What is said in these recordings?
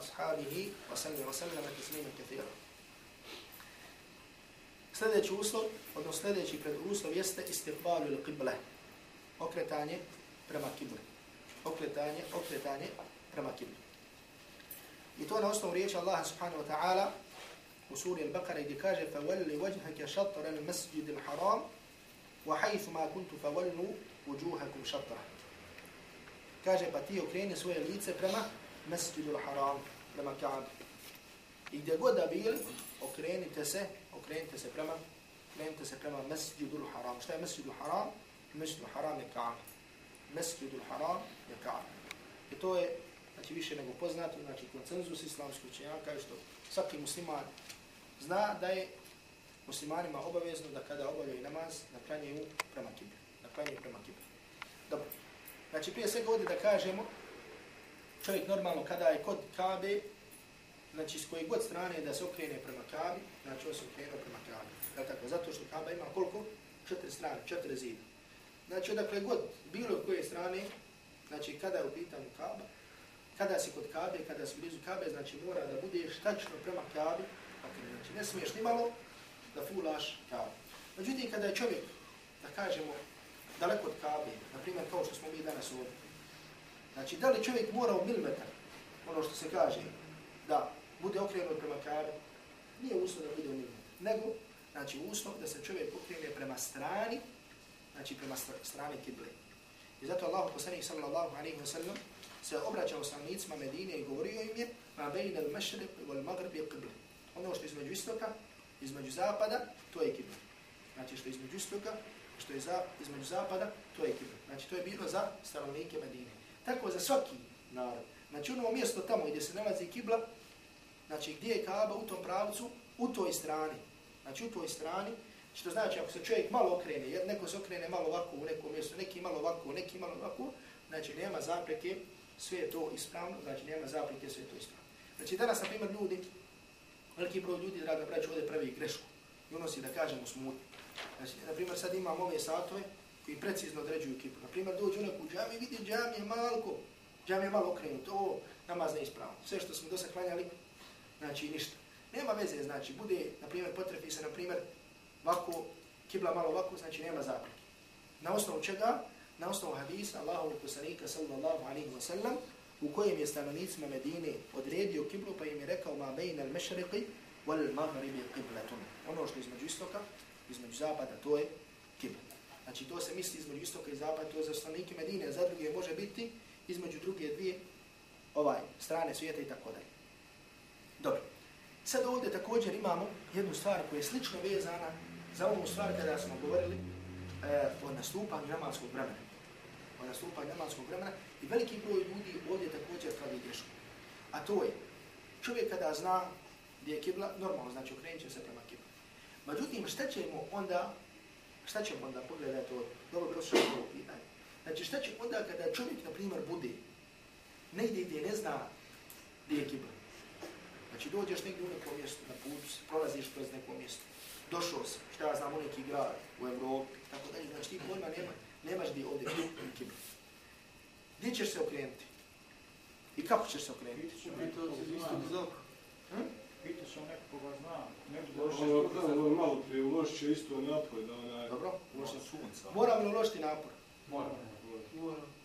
وأصحابه وسلم وسلم تسليما كثيرا Sljedeći uslov, odnosno sljedeći preduslov jeste istiqbalu ili qibla. Okretanje prema kibli. Okretanje, okretanje prema kibli. I to na osnovu riječi Allaha subhanahu wa ta'ala u suri Al-Baqara gdje kaže فَوَلِّ وَجْهَكَ شَطْرَ الْمَسْجِدِ الْحَرَامِ وَحَيْثُ مَا كُنْتُ فَوَلُّوا وُجُوهَكُمْ شَطْرَ Kaže pa ti okreni svoje lice prema Masjidu Haram, prema Kaabi. I gdje god da bili, okrenite se, okrenite se prema, okrenite se prema Masjidu Haram. Šta je Masjidu Haram? Masjidu Haram je Kaabi. Masjidu Haram je Kaabi. I to je znači više nego poznato, znači koncenzus islamskih učenjaka je što svaki musliman zna da je muslimanima obavezno da kada obavljaju namaz, da klanjaju prema kibli. Da klanjaju prema kibli. Dobro. Znači prije svega ovdje da kažemo, čovjek normalno kada je kod Kabe, znači s koje god strane da se okrene prema Kabi, znači on se okrenuo prema Kabi. Da tako? Zato što Kaba ima koliko? Četiri strane, četiri zida. Znači odakle god, bilo koje strane, znači kada je u pitanju Kaba, kada si kod Kabe, kada si blizu Kabe, znači mora da budeš tačno prema Kabi, znači ne smiješ ni malo da fulaš Kabe. Međutim, kada je čovjek, da kažemo, daleko od Kabe, na primjer kao što smo mi danas ovdje, znači da li čovjek mora u milimetar, ono što se kaže, da bude okrenut prema Kabe, nije uslov da bude u milimetar, nego, znači uslov da se čovjek okrene prema strani, znači prema strani kible. I zato Allah poslanih sallallahu alaihi wa sallam se obraćao stanovnicima Medine i govorio im je ma bejn al mašrib wal magrib je qibla. Ono što između istoka, između zapada, to je kibla. Znači što između istoka, što je za, između zapada, to je kibla. Znači to je bilo za stanovnike Medine. Tako za svaki narod. Znači ono mjesto tamo gdje se nalazi kibla, znači gdje je Kaaba u tom pravcu, u toj strani. Znači u toj strani, što znači ako se čovjek malo okrene, neko se okrene malo ovako u nekom mjestu, neki malo ovako, neki malo ovako, znači nema zapreke sve je to ispravno, znači nema zapreke, sve je to ispravno. Znači danas, na primjer, ljudi, veliki broj ljudi, draga braća, ovdje pravi grešku i unosi, da kažemo, smutno. Znači, na primjer, sad imamo ove satove koji precizno određuju kipu. Na primjer, onak u džami i vidi džami je malko, džami je malo okrenut, ovo namaz neispravno. Sve što smo dosad klanjali, znači ništa. Nema veze, znači, bude, na primjer, potrefi se, na primjer, ovako, kibla malo ovako, znači nema zapreke. Na osnovu čega? na osnovu hadisa Allahovog poslanika sallallahu alaihi wa sallam u kojem je stanovnicima Medine odredio kiblu pa im je rekao ma bejna al mešriqi wal maghribi qiblatun. Ono što između istoka, između zapada, to je kibla. Znači to se misli između istoka i zapada, to je za stanovnike Medine, a za druge može biti između druge dvije ovaj strane svijeta i tako dalje. Dobro. Sad ovdje također imamo jednu stvar koja je slično vezana za ovu stvar kada smo govorili e, o nastupanju namanskog vremena o nastupanju namanskog vremena i veliki broj ljudi ovdje također pravi grešku. A to je, čovjek kada zna gdje je kibla, normalno znači okrenut će se prema kibla. Međutim, šta ćemo onda, šta ćemo onda pogledati od, dobro bilo što je ovo pitanje. Znači šta će onda kada čovjek, na primjer, bude negdje gdje ne zna gdje je kibla. Znači dođeš negdje u nekom mjestu, na putu se, prolaziš kroz neko mjesto, došao si, šta ja znam, u neki grad, u Evropi, tako dalje, znači ti pojma nema, nemaš gdje ovdje kibla. Gdje ćeš se okrenuti? I kako ćeš se okrenuti? Pitaš o nekoga zna. Ovo je malo prije uložit će isto napoj da onaj... Dobro. Moram li uložiti napor? Moram.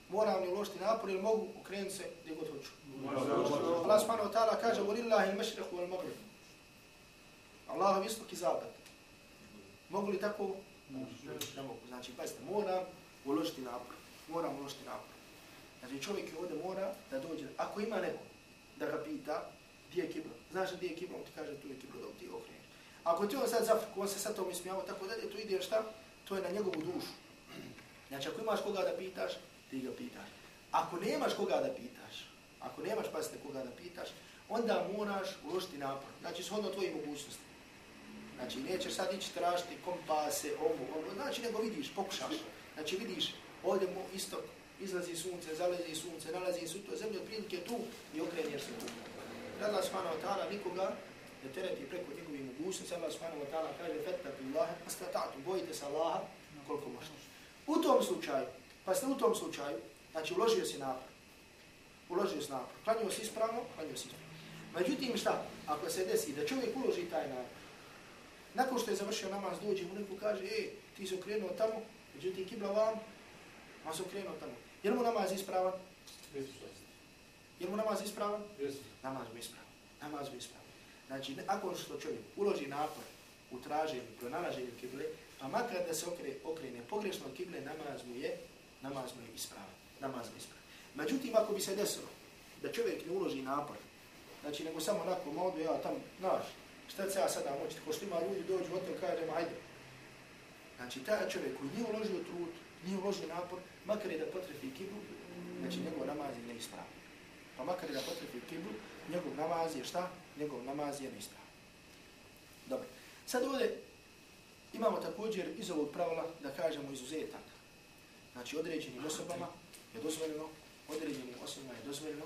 Moram li uložiti napor ili mogu okrenuti se gdje god hoću? Allah subhanahu wa ta'ala kaže وَلِلَّهِ الْمَشْرِقُ وَالْمَغْرِبُ Allahom istok i zapad. Mogu li tako? Ne mogu. Znači, pazite, moram uložiti napor. Moram uložiti napor. Znači čovjek ovdje mora da dođe, ako ima neko da ga pita gdje je kibla, znaš gdje je kibla, on ti kaže tu je kibla da ti okreneš. Ako ti on sad zafrku, on se sad tom ismijava, tako da tu ide šta? To je na njegovu dušu. Znači ako imaš koga da pitaš, ti ga pitaš. Ako nemaš koga da pitaš, ako nemaš pasite koga da pitaš, onda moraš uložiti napor. Znači shodno tvojim mogućnosti. Znači nećeš sad ići tražiti kompase, ovo, ovo, znači nego vidiš, pokušaš. Znači vidiš, ovdje mu istok, izlazi sunce, zalazi sunce, nalazi su to zemlje, otprilike tu i okrenješ se tu. Allah subhanahu wa ta'ala nikoga ne tereti preko njegovih mogućnosti, Allah subhanahu wa ta'ala kaže fettak Allah, astata'tu, bojite se Allaha koliko možete. U tom slučaju, pa ste u tom slučaju, znači uložio si napor, uložio si napor, klanio si ispravno, klanio si ispravno. Međutim, šta? Ako se desi da čovjek uloži taj napor, nakon što je završio namaz, dođe mu neko kaže, ej, ti si okrenuo tamo, međutim, kibla vam, on se okrenuo tamo. Jer mu namaz ispravan? Jer mu namaz ispravan? Namaz mu ispravan. Namaz mu ispravan. Znači, ako što čovjek uloži napor u traženju, pronalaženju kible, pa makar da se okrene, okrene pogrešno kible, namaz mu je, namaz mu je ispravan. Namaz mu ispravan. Međutim, ako bi se desilo da čovjek ne uloži napor, znači nego samo onako modu, ja tam, znaš, šta se ja sada moći, ko što ima ljudi dođu, o to kažem, ajde. Znači, taj čovjek koji nije uložio trud, nije uložio napor, makar je da potrefi kiblu, znači njegov namaz je neispravan. Pa makar je da potrefi kiblu, njegov namaz je šta? Njegov namaz je neispravan. Dobro. Sad ovdje imamo također iz ovog pravila da kažemo izuzetak. Znači, određenim osobama je dozvoljeno, određenim osobama je dozvoljeno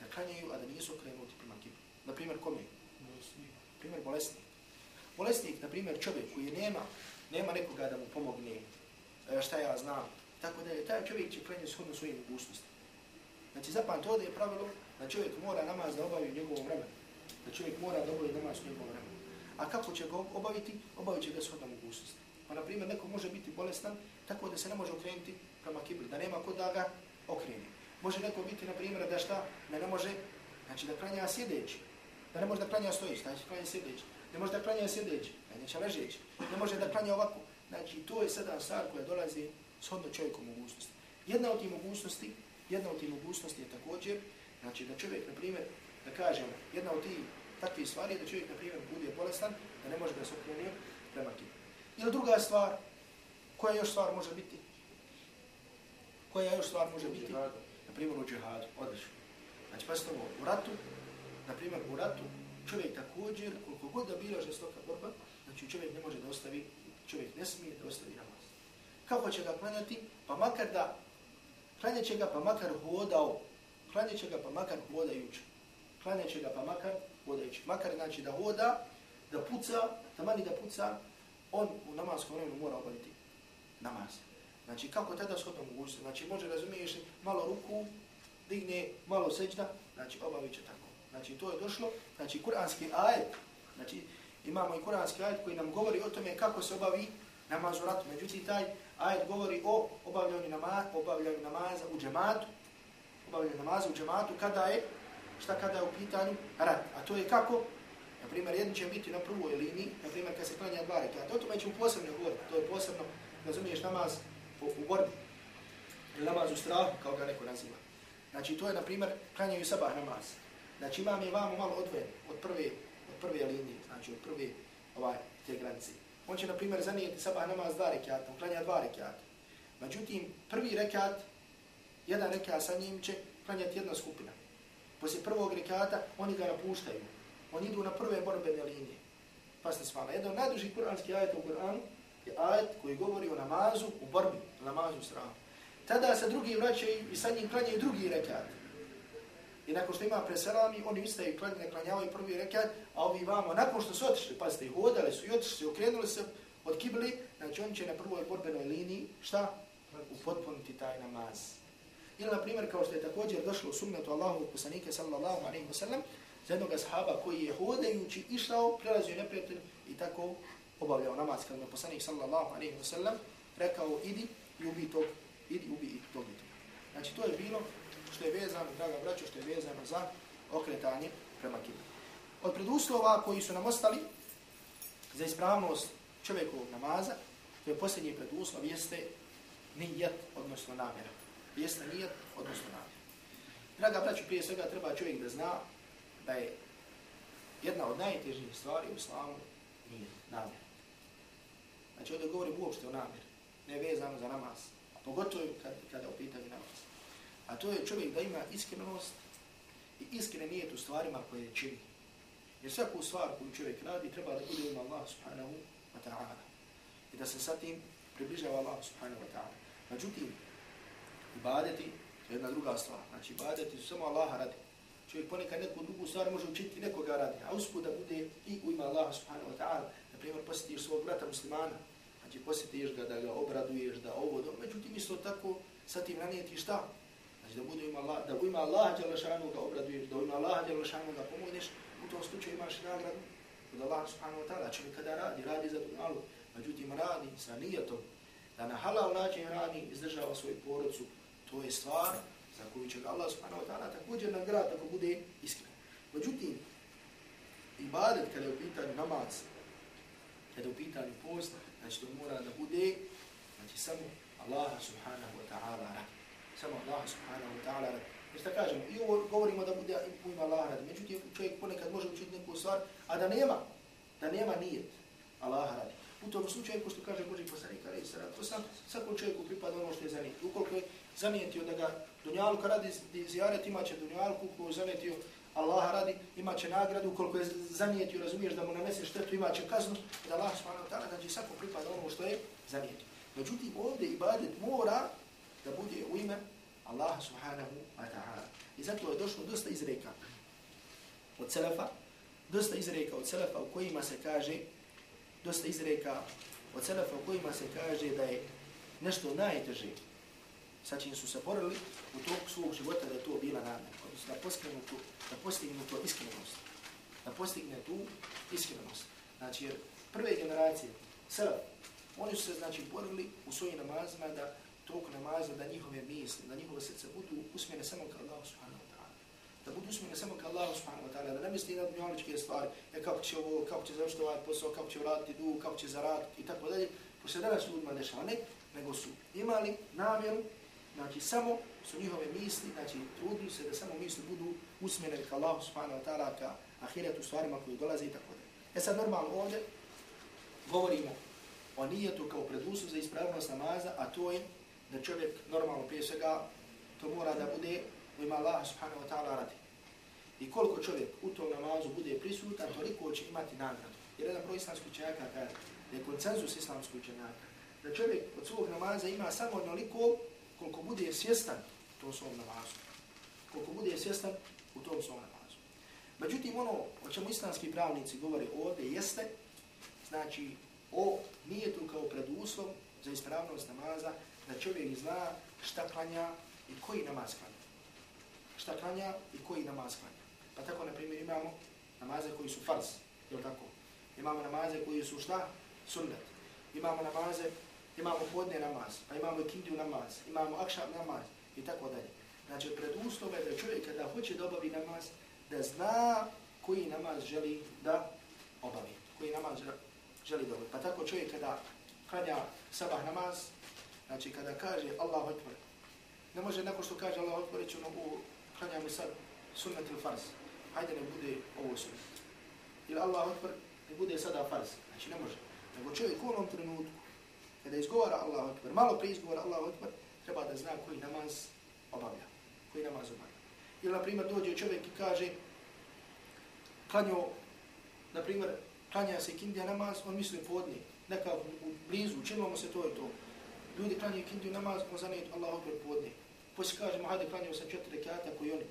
da klanjaju, a da nisu krenuti prema kiblu. Naprimjer, kome? Primjer, bolesnik. Bolesnik, na primjer, čovjek koji nema, nema nekoga da mu pomogne, e, šta ja znam, tako da je taj čovjek će klanjati shodno svojim mogućnosti. Znači, zapamte, ovdje je pravilo da čovjek mora namaz da obavi u njegovom vremenu. Da čovjek mora da obavi namaz u njegovom vremenu. A kako će ga obaviti? Obavit će ga shodno mogućnosti. Pa, na primjer, neko može biti bolestan tako da se ne može okrenuti prema kibli, da nema kod da ga okreni. Može neko biti, na primjer, da šta, da ne može, znači da klanja sjedeći, da ne može da klanja stojići, znači klanja sjedeći, ne može da klanja sjedeći, klanja će ležeći, ne može da klanja ovako. Znači, to je sada stvar koja dolazi shodno čovjeku mogućnosti. Jedna od tih mogućnosti, jedna od tih mogućnosti je također, znači da čovjek, na primjer, da kažem, jedna od tih takvih stvari je da čovjek, na primjer, bude bolestan, da ne može da se okreni prema kim. Ili druga stvar, koja još stvar može biti? Koja još stvar može biti? Na primjer, u džihadu, odlično. Znači, pa ovo, u ratu, na primjer, u ratu, čovjek također, koliko god da bila žestoka borba, znači čovjek ne može da ostavi, čovjek ne smije da ostavi namaz. Kako će ga klanjati? Pa makar da, klanjat će ga pa makar hodao, klanjat će ga pa makar hodajući. Klanjat će ga pa makar hodajući. Makar znači da hoda, da puca, da mani da puca, on u namaskom vremenu mora obaviti namaz. Znači, kako tada shodno mogućnosti? Znači, može, razumiješ, malo ruku, digne, malo seđda, znači, obavit će tako. Znači, to je došlo, znači, kuranski ajet, znači, imamo i kuranski ajet koji nam govori o tome kako se obavi namaz u ratu. Međutim, taj ajet govori o obavljanju, nama, obavljanju namaza u džematu, obavljanju namaza u džematu, kada je, šta kada je u pitanju rat. A to je kako? Na primjer, jedni će biti na prvoj liniji, na primjer, kad se klanja dva rekata. O tome ćemo posebno govoriti, to je posebno, razumiješ, namaz u, u borbi. Ili namaz u strahu, kao ga neko naziva. Znači, to je, na primjer, klanjaju sabah namaz. Znači, imam je vamo malo odvojen od prve, od prve linije, znači od prve ovaj, te granice. On će, na primjer, zanijeti sabah namaz dva rekiata, on klanja dva rekiata. Međutim, prvi rekat, jedan rekat sa njim će klanjati jedna skupina. Poslije prvog rekata oni ga napuštaju. Oni idu na prve borbene linije. Pa ste svala. Jedan najduži kuranski ajet u Kur'anu je ajet koji govori o namazu u borbi, o namazu u strahu. Tada se drugi vraćaju i sa njim klanjaju drugi rekat. I nakon što ima preselami, oni ustaju i klanjaju, klanjavaju prvi rekat, a ovi vamo, nakon što su otišli, pa ih hodali su i otišli, okrenuli se od kibli, znači oni će na prvoj borbenoj liniji, šta? Upotpuniti taj namaz. Ili, na primjer, kao što je također došlo u sunnetu Allahu poslanike, sallallahu alaihi wa sallam, za jednog ashaba koji je hodajući išao, prelazio neprijatelj i tako obavljao namaz, kada je poslanik, sallallahu alaihi wa sallam, rekao, idi i ubi tog idi ubi i tog i Znači to je bilo što je vezano, draga braćo, što je vezano za okretanje prema kibli. Od preduslova koji su nam ostali za ispravnost čovjekovog namaza, to je posljednji preduslov, jeste nijet, odnosno namjera. Jeste nijet, odnosno namjera. Draga braćo, prije svega treba čovjek da zna da je jedna od najtežnijih stvari u islamu nije namjera. Znači ovdje govorim uopšte o namjeri, ne vezano za namaz. Pogotovo kad, kada u pitanju namaz. A to je čovjek da ima iskrenost i iskrene nijet u stvarima koje čini. Jer svaku stvar koju čovjek radi treba da bude ima Allah subhanahu wa ta'ala. I da se sa tim približava Allah subhanahu wa ta'ala. Međutim, ibadeti je jedna druga stvar. Znači, ibadeti su samo Allaha radi. Čovjek ponekad neku drugu stvar može učiti nekoga radi. A uspud da bude i u ima Allah subhanahu wa ta'ala. Na primjer, posjetiš svog brata muslimana znači posjetiš ga, da ga obraduješ, da ovo, do... međutim isto tako sa tim nanijeti šta? Znači da bude ima Allah, da u ima Allah Đalešanu ga obraduješ, da u ima Allah Đalešanu ga pomogneš, u tom slučaju imaš nagradu od Allah subhanahu wa ta'ala. Čovjek kada radi, radi za dunjalu, međutim radi sa nijetom, da na halal način radi, izdržava svoju porodcu, to je stvar za koju će Allah subhanahu wa ta'ala također nagrad ako bude iskren. Međutim, ibadet kada je u pitanju namaz, kada je u pitanju post, znači to mora da bude, znači samo Allah subhanahu wa ta'ala radi. Samo Allah subhanahu wa ta'ala radi. Jer šta kažemo, i ovo govorimo da bude u ima Allah radi. Međutim, čovjek ponekad može učiti neku stvar, a da nema, da nema nijet Allah radi. U tom slučaju, ko što kaže Boži poslanik, ali se radi, to sam svakom čovjeku pripada ono što je zanijetio. Ukoliko je zanijetio da ga dunjalka radi zijaret, imaće dunjalku, ko je zanijetio Allah radi, imaće nagradu, ukoliko je zanijetio, razumiješ da mu nanese štetu, imaće kaznu, da Allah subhanahu ta'ala, znači svako pripada ono što je zanijetio. Međutim, ovdje ibadet mora da bude u ime Allah subhanahu wa ta'ala. I zato je došlo dosta izreka od Selefa, dosta izreka od Selefa u kojima se kaže, dosta izreka od Selefa u kojima se kaže da je nešto najteže sa čim su se borili u toku svog života da je to bila namjera, odnosno da postignu tu, da postignu tu iskrenost. Da postigne tu iskrenost. Znači, jer prve generacije, Selef, oni su se, znači, borili u svojim namazima da tog namaza, da njihove misli, da njihove srce budu usmjene samo ka Allahu subhanahu wa ta'ala. Da budu usmjene samo ka Allahu subhanahu wa ta'ala, da ne misli na dunjaličke stvari, e, kako će ovo, kako će završiti ovaj posao, kako će vratiti dug, kako će zaraditi i tako dalje. Pošto se danas ljudima dešava, ne, nego su imali namjeru, znači samo su njihove misli, znači trudili se da samo misli budu usmjene ka Allahu subhanahu wa ta'ala, ka ahiretu stvarima koji dolaze i tako dalje. E sad normalno ovdje govorimo o nijetu kao predusu za ispravnost namaza, a to je da čovjek normalno prije svega to mora da bude u ima Allah subhanahu wa ta'ala radi. I koliko čovjek u tom namazu bude prisutan, toliko će imati nagradu. Jer jedan broj islamskih učenjaka kaže da je koncenzus islamskih učenjaka da čovjek od svog namaza ima samo onoliko koliko bude svjestan u tom svom namazu. Koliko bude svjestan u tom svom namazu. Međutim, ono o čemu islamski pravnici govore ovdje jeste, znači, o nijetu kao preduslov za ispravnost namaza, da čovjek zna šta klanja i koji namaz klanja. Šta klanja i koji namaz klanja. Pa tako, na primjer, imamo namaze koji su farz, je tako? Imamo namaze koji su šta? Sunnet. Imamo namaze, imamo podne namaz, pa imamo ikindiju namaz, imamo akšab namaz i tako dalje. Znači, preduslov je da čovjek kada hoće da obavi namaz, da zna koji namaz želi da obavi. Koji namaz želi da obavi. Pa tako čovjek kada klanja sabah namaz, Znači, kada kaže Allahu Akbar, ne može neko što kaže Allahu Akbar reći ono, u klanjamo sad sunnet ili farz. Hajde ne bude ovo sunnet. Ili Allahu Akbar ne bude sada farz. Znači, ne može. Nego čovjek u onom trenutku, kada izgovara Allahu Akbar, malo prije izgovara Allahu Akbar, treba da zna koji namaz obavlja. Koji namaz obavlja. Ili, na primjer, dođe čovjek i kaže, klanio, na primjer, klanja se kindija namaz, on misli podne, neka u blizu, mu se to i to ljudi klanjaju kindiju namaz, on zanijet Allahu Akbar podne. Poslije kažemo, hajde klanjaju sam četiri rekata koji oni.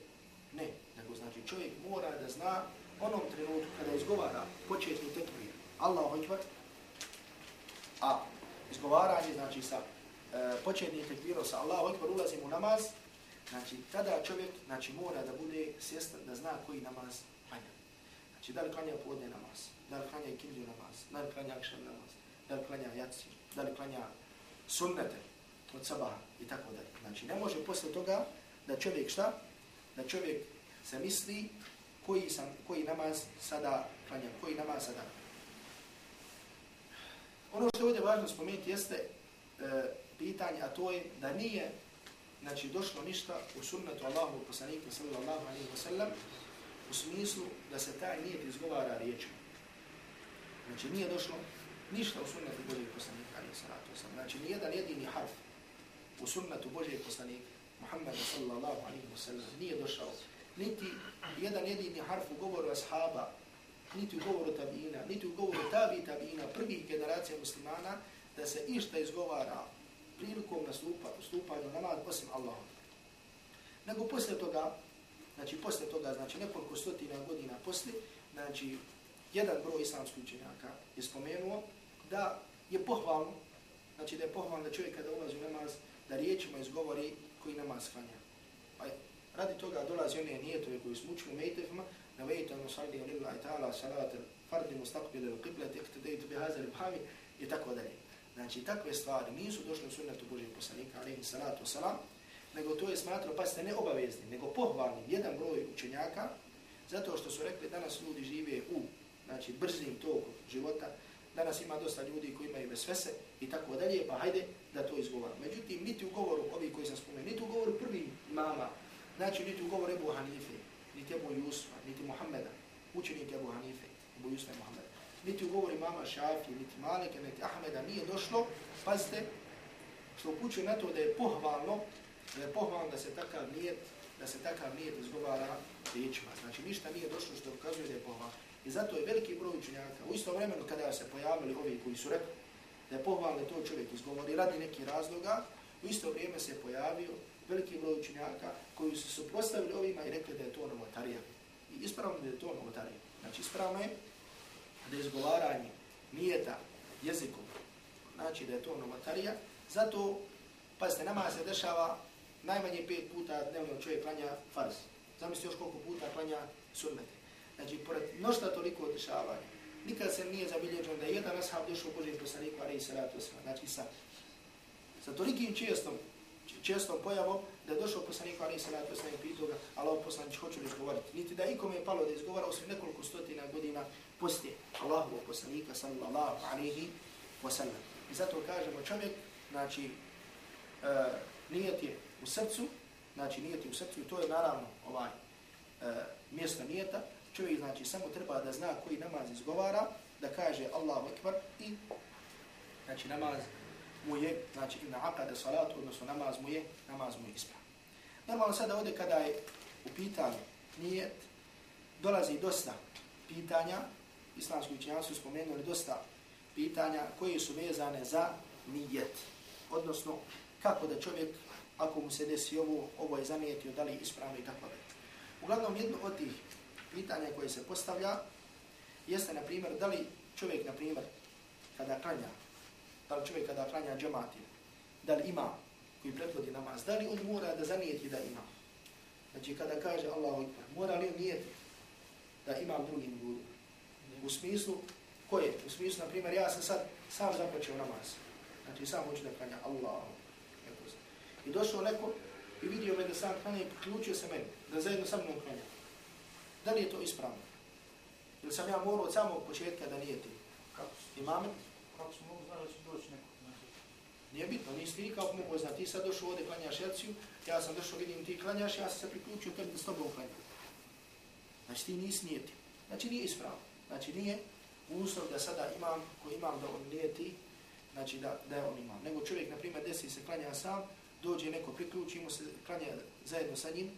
Ne, nego znači čovjek mora da zna onom trenutku kada izgovara početni tekbir Allahu Akbar, a izgovaranje znači sa e, početnim tekbirom sa Allahu Akbar ulazimo u namaz, znači tada čovjek znači mora da bude svjestan da zna koji namaz klanja. Znači da li klanja podne namaz, da li klanja kindiju namaz, da li klanja akšan namaz, da li klanja jaci, da li klanja sunnete od sabaha i tako dalje. Znači, ne može posle toga da čovjek šta? Da čovjek se misli koji, sam, koji namaz sada klanja, koji namaz sada. Ono što je ovdje važno spomenuti jeste e, pitanje, a to je da nije znači, došlo ništa u sunnetu Allahu poslanika sallallahu alaihi wa sallam u smislu da se taj nijet izgovara riječima. Znači, nije došlo ništa u sunnetu Božeg poslanika, alaihi salatu wasalam. Znači, nijedan jedini harf u sunnetu Božeg poslanika, Muhammeda sallallahu alaihi wasallam, nije došao. Niti jedan jedini harf u govoru ashaba, niti u govoru tabina, niti u govoru tabi tabina, prvih generacija muslimana, da se išta izgovara prilikom nastupa, ustupanju namaz, osim Allahom. Nego posle toga, znači posle toga, znači nekoliko stotina godina posle, znači jedan broj islamskih učenjaka je spomenuo da je pohvalno, znači da je pohvalno da čovjek kada ulazi u namaz, da riječima izgovori koji namaz klanja. Pa Aj, radi toga dolazi one nijetove koji smo učili u mejtefima, na vejtanu ono salli lillahi ta'ala salate fardi mustaqbile u qibleti, iktidejtu bi hazari bhami i tako dalje. Znači, takve stvari nisu došle u sunnetu Božeg poslanika, alaihi salatu salam, nego to je smatrao, pa ste ne obavezni, nego pohvalni jedan broj učenjaka, zato što su rekli danas ljudi žive u znači, brzim toku života, danas ima dosta ljudi koji imaju vesvese i tako dalje, pa hajde da to izgovaram. Međutim, niti u govoru ovi koji sam spomenuo, niti u govoru prvi mama, znači niti u govoru Ebu Hanife, niti Ebu Jusfa, niti Muhammeda, učenik Ebu Hanife, Ebu Jusfa i Muhammeda, niti u govoru mama Šafi, niti Malika, niti Ahmeda nije došlo, pazite, što upućuje na to da je pohvalno, da je pohvalno da se takav nijet, da se takav nijet izgovara riječima. Znači ništa nije došlo što ukazuje da je pohvalno. I zato je veliki broj učenjaka, u isto vremenu kada se pojavili ovi koji su rekli da je pohvalno to čovjek izgovori radi neki razloga, u isto vrijeme se pojavio veliki broj učenjaka koji su se postavili ovima i rekli da je to novotarija. I ispravno da je to novotarija. Znači ispravno je da je izgovaranje nijeta jezikom, znači da je to novotarija, zato, pazite, nama se dešava najmanje pet puta dnevno čovjek klanja farz. Zamislite još koliko puta klanja sunnete. Znači, pored mnošta toliko dešavanja, nikad se nije zabilježeno da je jedan ashab došao Božijem poslaniku, ali i salatu osma. Znači, sa, sa tolikim čestom, čestom pojavom, da je došao poslaniku, ali i salatu osma i pitao ga, Allah poslanić, hoću li izgovoriti. Niti da ikome je palo da izgovara, osim nekoliko stotina godina poslije Allahu poslanika, sallallahu alihi wasallam. I zato kažemo čovjek, znači, uh, nijet je u srcu, znači nijeti u srcu i to je naravno ovaj e, mjesto nijeta, čovjek znači samo treba da zna koji namaz izgovara, da kaže Allahu Ekber i znači namaz mu je, znači ina akade salatu, odnosno namaz mu je, namaz mu je ispravan. Normalno sada ovdje kada je u pitanju nijet, dolazi dosta pitanja, islamski učenjaci su spomenuli dosta pitanja koje su vezane za nijet. Odnosno, kako da čovjek, ako mu se desi ovo, ovo je zanijetio, da li ispravno i tako da. Uglavnom, jedno od tih pitanja koje se postavlja jeste, na primjer, da li čovjek, na primjer, kada klanja, da li čovjek kada klanja džemati, da li ima koji prethodi namaz, da li on mora da zanijeti da ima? Znači, kada kaže Allahu Akbar, mora li on nijeti da ima drugim ljudima? U smislu, koje? U smislu, na primjer, ja sam sad sam započeo namaz. Znači, sam hoću da klanja Allahu. I došao neko i vidio me da sam klanja i priključio se meni, da zajedno sa mnom klanja. Da li je to ispravno? Ili sam ja morao od samog početka da nije ti? Kako su? Imame? Kako su mogu znati da će doći neko? Nije bitno, nisi ti kako mogu znati. Ti sad došao ovdje klanjaš jelciju, ja sam došao, vidim ti klanjaš, ja sam se priključio tebi da s tobom klanjam. Znači ti nisi nije ti. Znači nije ispravno. Znači nije uslov da sada imam, ko imam da on nije ti, znači da, da je on imam. Nego čovjek, na primjer, desi se klanja sam, dođe neko, priključi mu se, klanja zajedno sa njim,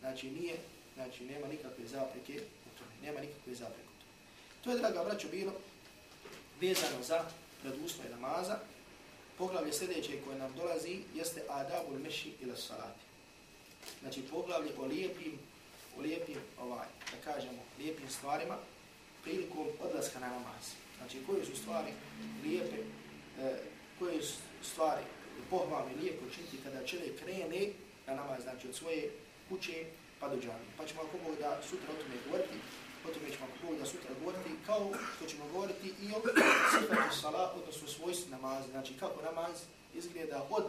znači nije znači nema nikakve zapreke u tome, nema nikakve zapreke u tome. To je, draga braćo, bilo vezano za preduslove namaza. Poglavlje sljedeće koje nam dolazi jeste adabul meši ila salati. Znači poglavlje o lijepim, o lijepim, ovaj, da kažemo, lijepim stvarima prilikom odlaska na namaz. Znači koje su stvari lijepe, e, koje su stvari pohvalne, lijepo činiti kada čovjek krene na namaz, znači od svoje kuće pa do džami. Pa ćemo ako Bog da sutra o tome govoriti, o tome ćemo ako Bog da sutra govoriti, kao što ćemo govoriti i o sifatu sala, odnosno svojstvu namaza, znači kako namaz izgleda od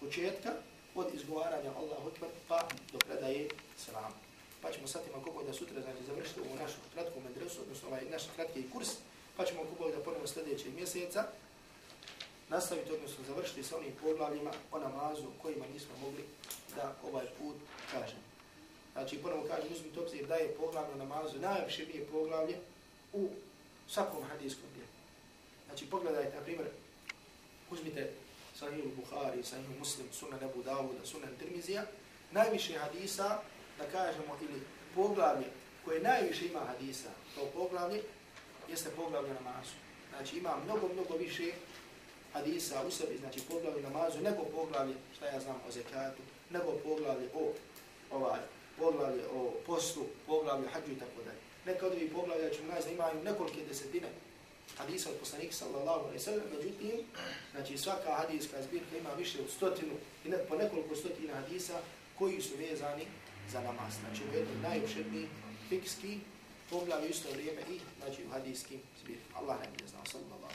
početka, od izgovaranja Allahu Akbar, pa do predaje salam. Pa ćemo sad ima kako da sutra znači, završiti ovu našu kratku medresu, odnosno ovaj naš kratki kurs, pa ćemo kako da ponovno sljedećeg mjeseca nastaviti, odnosno završiti sa onim poglavljima o namazu kojima nismo mogli da ovaj put kažem. Znači, ponovo kažem, uzmite obzir da je poglavlje namazu najviše nije poglavlje u svakom hadijskom dijelu. Znači, pogledajte, na primjer, uzmite Sahih Bukhari, Sahih Muslim, Sunan Abu Dawuda, Sunan Tirmizija, najviše hadisa, da kažemo, ili poglavlje koje najviše ima hadisa, to poglavlje, jeste poglavlje namazu. Znači, ima mnogo, mnogo više hadisa u sebi, znači poglavlje namazu, nego poglavlje, šta ja znam o zekatu, nego poglavlje o ovaj, poglavlje o postu, poglavlje hađu i tako dalje. Neka od ovih poglavlja ćemo naći da imaju nekolike desetine hadisa od poslanika sallallahu alaihi sallam, međutim, znači svaka hadijska zbirka ima više od stotinu i ne, po nekoliko stotina hadisa koji su vezani za namaz. Znači u jednom najopširniji fikski poglavlje isto vrijeme i znači u hadijskim zbirkama. Allah ne bude znao, sallallahu